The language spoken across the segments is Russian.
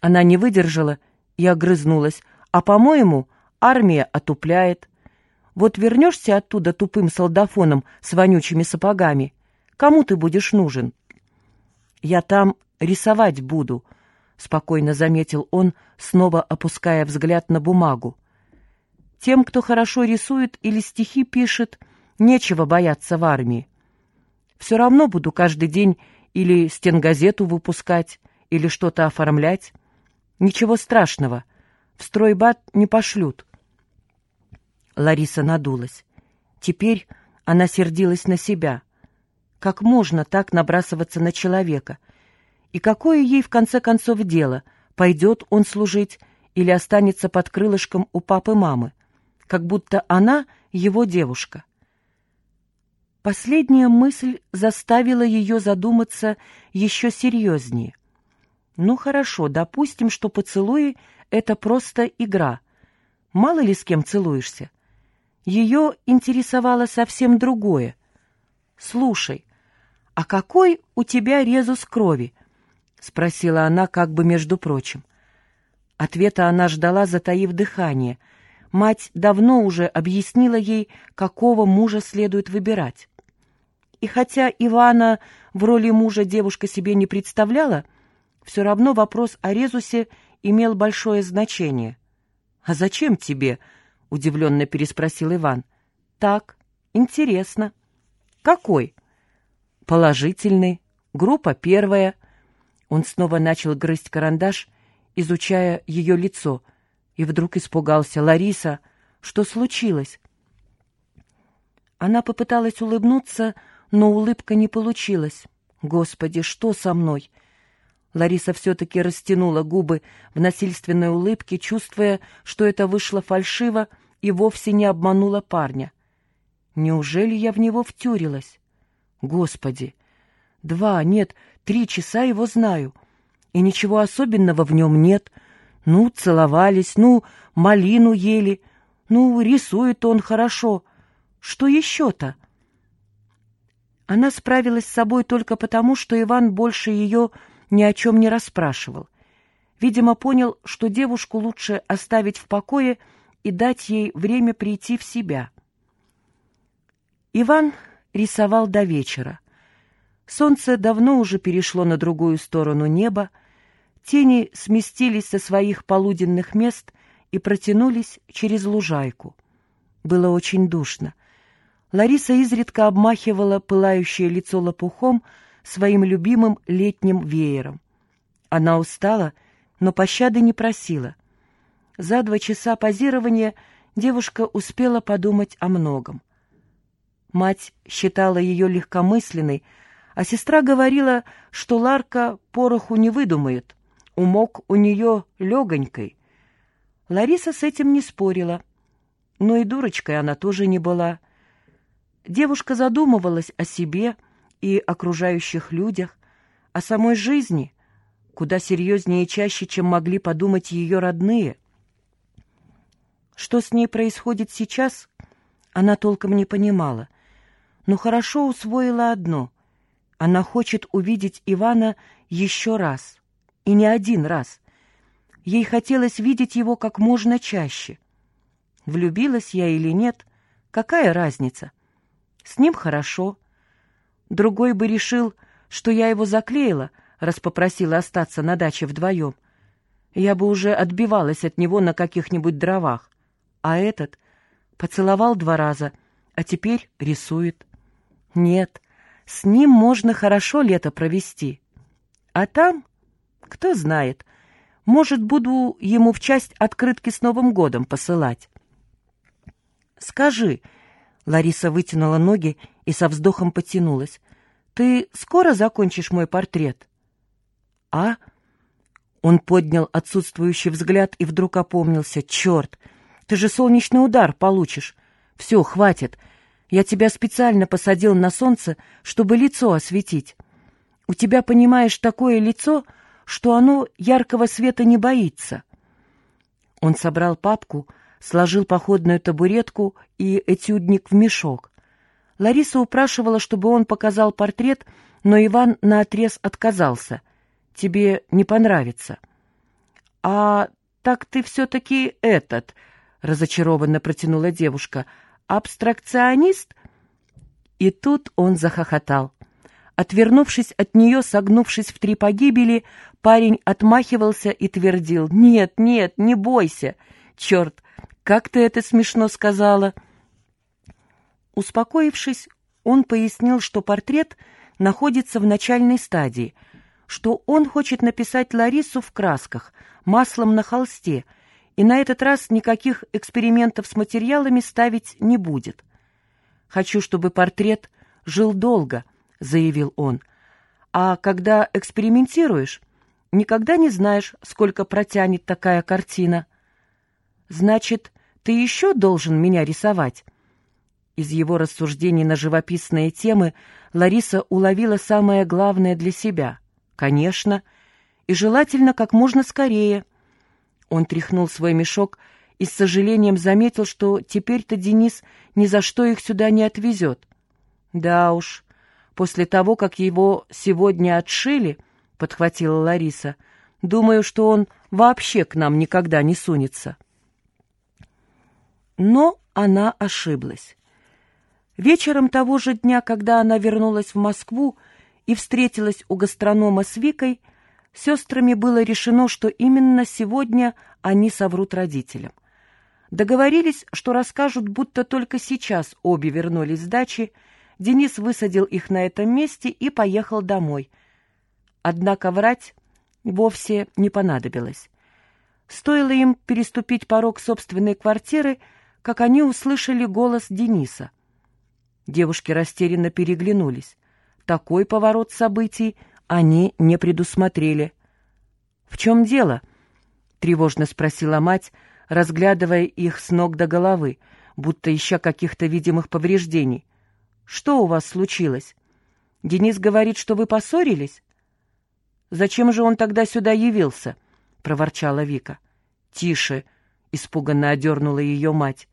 Она не выдержала и огрызнулась. «А, по-моему, армия отупляет. Вот вернешься оттуда тупым солдафоном с вонючими сапогами. Кому ты будешь нужен?» «Я там рисовать буду», — спокойно заметил он, снова опуская взгляд на бумагу. «Тем, кто хорошо рисует или стихи пишет, нечего бояться в армии. Все равно буду каждый день или стенгазету выпускать, или что-то оформлять. Ничего страшного, в стройбат не пошлют». Лариса надулась. Теперь она сердилась на себя. Как можно так набрасываться на человека — и какое ей в конце концов дело, пойдет он служить или останется под крылышком у папы-мамы, как будто она его девушка. Последняя мысль заставила ее задуматься еще серьезнее. Ну хорошо, допустим, что поцелуи — это просто игра. Мало ли с кем целуешься. Ее интересовало совсем другое. «Слушай, а какой у тебя резус крови?» — спросила она как бы между прочим. Ответа она ждала, затаив дыхание. Мать давно уже объяснила ей, какого мужа следует выбирать. И хотя Ивана в роли мужа девушка себе не представляла, все равно вопрос о резусе имел большое значение. «А зачем тебе?» — удивленно переспросил Иван. «Так, интересно». «Какой?» «Положительный. Группа первая». Он снова начал грызть карандаш, изучая ее лицо, и вдруг испугался. «Лариса, что случилось?» Она попыталась улыбнуться, но улыбка не получилась. «Господи, что со мной?» Лариса все-таки растянула губы в насильственной улыбке, чувствуя, что это вышло фальшиво и вовсе не обманула парня. «Неужели я в него втюрилась?» «Господи! Два, нет, Три часа его знаю, и ничего особенного в нем нет. Ну, целовались, ну, малину ели, ну, рисует он хорошо. Что еще-то? Она справилась с собой только потому, что Иван больше ее ни о чем не расспрашивал. Видимо, понял, что девушку лучше оставить в покое и дать ей время прийти в себя. Иван рисовал до вечера. Солнце давно уже перешло на другую сторону неба, тени сместились со своих полуденных мест и протянулись через лужайку. Было очень душно. Лариса изредка обмахивала пылающее лицо лопухом своим любимым летним веером. Она устала, но пощады не просила. За два часа позирования девушка успела подумать о многом. Мать считала ее легкомысленной, а сестра говорила, что Ларка пороху не выдумает, умок у нее легонькой. Лариса с этим не спорила, но и дурочкой она тоже не была. Девушка задумывалась о себе и окружающих людях, о самой жизни, куда серьезнее и чаще, чем могли подумать ее родные. Что с ней происходит сейчас, она толком не понимала, но хорошо усвоила одно — она хочет увидеть Ивана еще раз. И не один раз. Ей хотелось видеть его как можно чаще. Влюбилась я или нет, какая разница? С ним хорошо. Другой бы решил, что я его заклеила, раз попросила остаться на даче вдвоем. Я бы уже отбивалась от него на каких-нибудь дровах. А этот поцеловал два раза, а теперь рисует. Нет, с ним можно хорошо лето провести. А там, кто знает, может, буду ему в часть открытки с Новым годом посылать. «Скажи», — Лариса вытянула ноги и со вздохом потянулась, «ты скоро закончишь мой портрет?» «А?» Он поднял отсутствующий взгляд и вдруг опомнился. «Черт! Ты же солнечный удар получишь! Все, хватит! Я тебя специально посадил на солнце, чтобы лицо осветить. У тебя, понимаешь, такое лицо, что оно яркого света не боится». Он собрал папку, сложил походную табуретку и этюдник в мешок. Лариса упрашивала, чтобы он показал портрет, но Иван наотрез отказался. «Тебе не понравится». «А так ты все-таки этот...» — разочарованно протянула девушка. «Абстракционист?» И тут он захохотал. Отвернувшись от нее, согнувшись в три погибели, парень отмахивался и твердил «Нет, нет, не бойся! Черт, как ты это смешно сказала!» Успокоившись, он пояснил, что портрет находится в начальной стадии, что он хочет написать Ларису в красках, маслом на холсте, и на этот раз никаких экспериментов с материалами ставить не будет. «Хочу, чтобы портрет жил долго», — заявил он. «А когда экспериментируешь, никогда не знаешь, сколько протянет такая картина». «Значит, ты еще должен меня рисовать?» Из его рассуждений на живописные темы Лариса уловила самое главное для себя. «Конечно, и желательно как можно скорее». Он тряхнул свой мешок и с сожалением заметил, что теперь-то Денис ни за что их сюда не отвезет. Да уж, после того, как его сегодня отшили, — подхватила Лариса, — думаю, что он вообще к нам никогда не сунется. Но она ошиблась. Вечером того же дня, когда она вернулась в Москву и встретилась у гастронома с Викой, сестрами было решено, что именно сегодня они соврут родителям. Договорились, что расскажут, будто только сейчас обе вернулись с дачи, Денис высадил их на этом месте и поехал домой. Однако врать вовсе не понадобилось. Стоило им переступить порог собственной квартиры, как они услышали голос Дениса. Девушки растерянно переглянулись. Такой поворот событий они не предусмотрели. «В чем дело?» — тревожно спросила мать, разглядывая их с ног до головы, будто ища каких-то видимых повреждений. Что у вас случилось? Денис говорит, что вы поссорились? Зачем же он тогда сюда явился? проворчала Вика. Тише, испуганно одернула ее мать.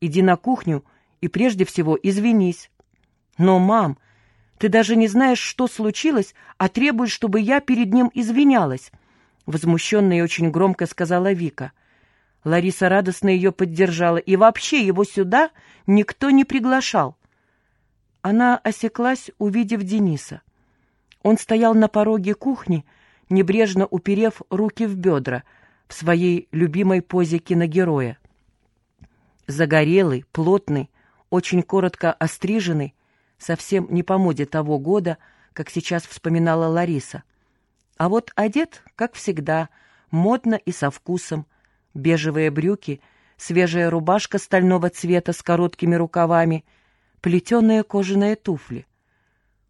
Иди на кухню и прежде всего извинись. Но, мам, ты даже не знаешь, что случилось, а требуешь, чтобы я перед ним извинялась, возмущенно и очень громко сказала Вика. Лариса радостно ее поддержала. И вообще его сюда никто не приглашал. Она осеклась, увидев Дениса. Он стоял на пороге кухни, небрежно уперев руки в бедра, в своей любимой позе киногероя. Загорелый, плотный, очень коротко остриженный, совсем не по моде того года, как сейчас вспоминала Лариса. А вот одет, как всегда, модно и со вкусом. Бежевые брюки, свежая рубашка стального цвета с короткими рукавами — плетеные кожаные туфли.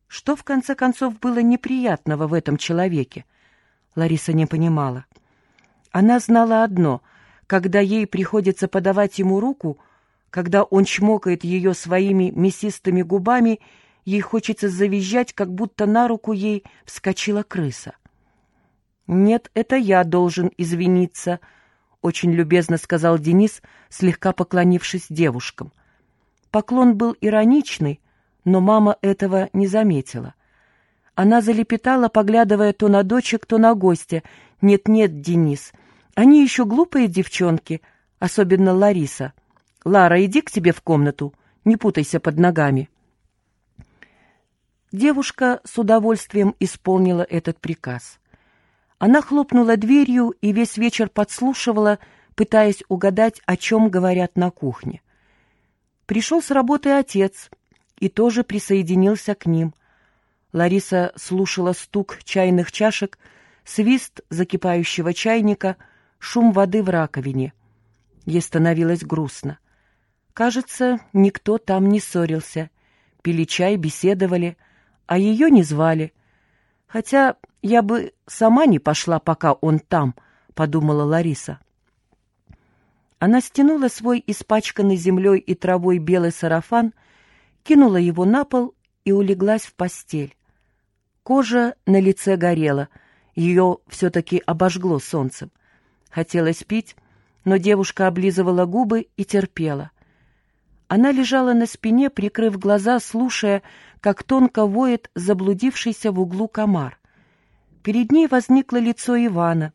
Что, в конце концов, было неприятного в этом человеке? Лариса не понимала. Она знала одно — когда ей приходится подавать ему руку, когда он чмокает ее своими мясистыми губами, ей хочется завизжать, как будто на руку ей вскочила крыса. «Нет, это я должен извиниться», — очень любезно сказал Денис, слегка поклонившись девушкам. Поклон был ироничный, но мама этого не заметила. Она залепетала, поглядывая то на дочек, то на гостя. «Нет-нет, Денис, они еще глупые девчонки, особенно Лариса. Лара, иди к себе в комнату, не путайся под ногами». Девушка с удовольствием исполнила этот приказ. Она хлопнула дверью и весь вечер подслушивала, пытаясь угадать, о чем говорят на кухне. Пришел с работы отец и тоже присоединился к ним. Лариса слушала стук чайных чашек, свист закипающего чайника, шум воды в раковине. Ей становилось грустно. Кажется, никто там не ссорился. Пили чай, беседовали, а ее не звали. Хотя я бы сама не пошла, пока он там, — подумала Лариса. Она стянула свой испачканный землей и травой белый сарафан, кинула его на пол и улеглась в постель. Кожа на лице горела, ее все-таки обожгло солнцем. Хотелось пить, но девушка облизывала губы и терпела. Она лежала на спине, прикрыв глаза, слушая, как тонко воет заблудившийся в углу комар. Перед ней возникло лицо Ивана,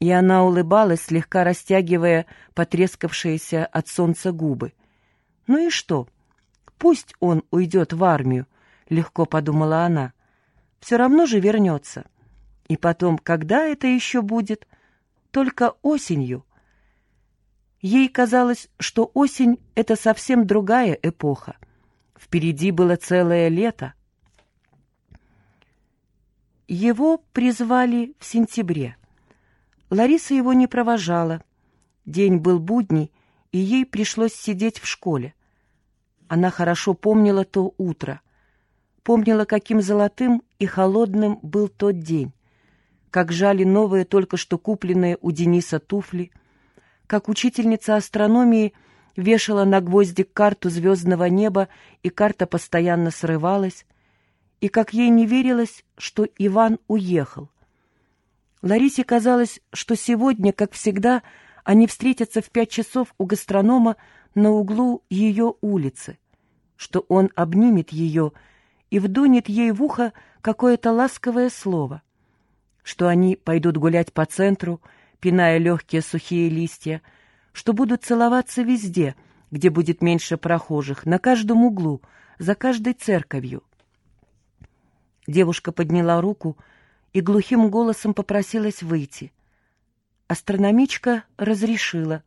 И она улыбалась, слегка растягивая потрескавшиеся от солнца губы. «Ну и что? Пусть он уйдет в армию», — легко подумала она. «Все равно же вернется. И потом, когда это еще будет? Только осенью». Ей казалось, что осень — это совсем другая эпоха. Впереди было целое лето. Его призвали в сентябре. Лариса его не провожала. День был будний, и ей пришлось сидеть в школе. Она хорошо помнила то утро. Помнила, каким золотым и холодным был тот день. Как жали новые, только что купленные у Дениса туфли. Как учительница астрономии вешала на гвоздик карту звездного неба, и карта постоянно срывалась. И как ей не верилось, что Иван уехал. Ларисе казалось, что сегодня, как всегда, они встретятся в пять часов у гастронома на углу ее улицы, что он обнимет ее и вдунет ей в ухо какое-то ласковое слово, что они пойдут гулять по центру, пиная легкие сухие листья, что будут целоваться везде, где будет меньше прохожих, на каждом углу, за каждой церковью. Девушка подняла руку, и глухим голосом попросилась выйти. Астрономичка разрешила.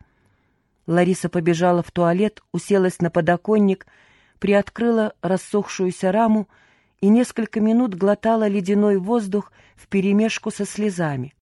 Лариса побежала в туалет, уселась на подоконник, приоткрыла рассохшуюся раму и несколько минут глотала ледяной воздух вперемешку со слезами.